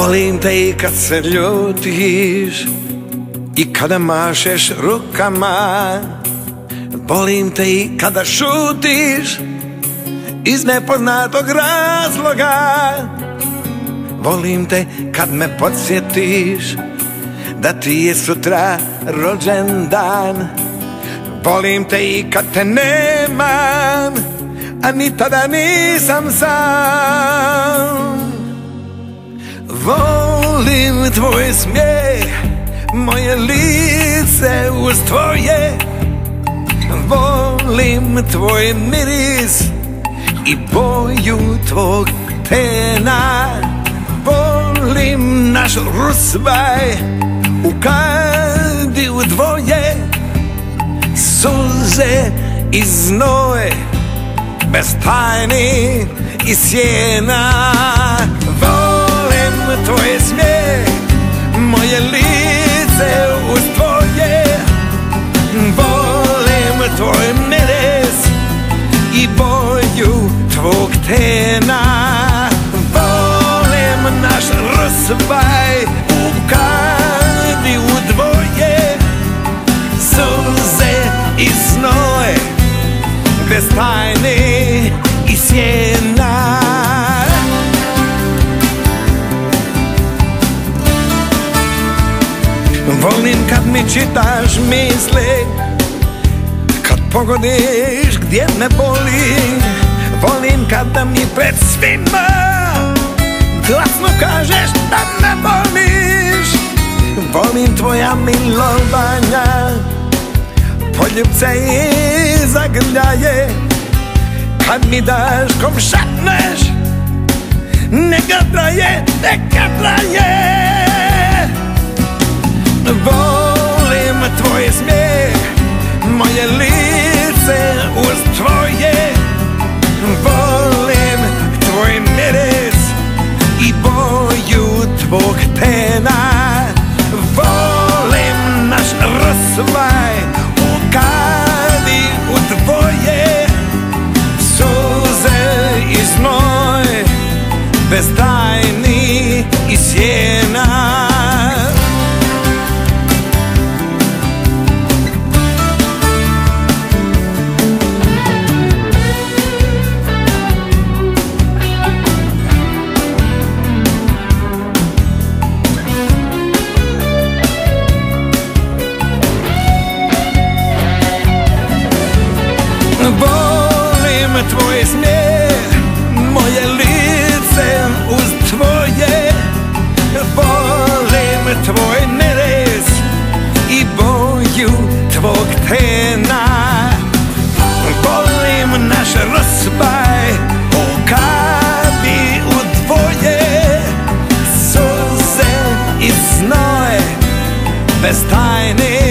Volim te i kad se ljutiš I kada mašeš rukama. Volim te i kada šutiš Iz nepoznatog razloga. Volim te kad me podsjetiš Da ti je sutra rođendan. Volim te i kad te nemam A ni tada nisam sam Volim tvoj smijeh Moje lice uz tvoje. Volim tvoj miris I boju tvog tena Volim naš rusvaj U kadi u dvoje. Suze i znoj Bez tajni i sjena Tvoje smijeh Moje lice uz tvoje. Volim tvoj miris I boju tvog tena. Volim naš rusvaj U kadi u dvoje Suze i znoj Bez tajni i sjena Volim kad mi čitaš misli Kad pogodiš gdje me boli. Volim kada mi pred svima Glasno kažeš da me voliš. Volim tvoja milovanja Poljubce i zagrljaje. Kad mi daš kom šapneš Neka traje, neka traje Volim tvoj smijeh Moje lice uz tvoje. Volim tvoj miris I boju tvog tena. Volim naš rozbaj U kavi u dvoje Suze i znoj Bez tajne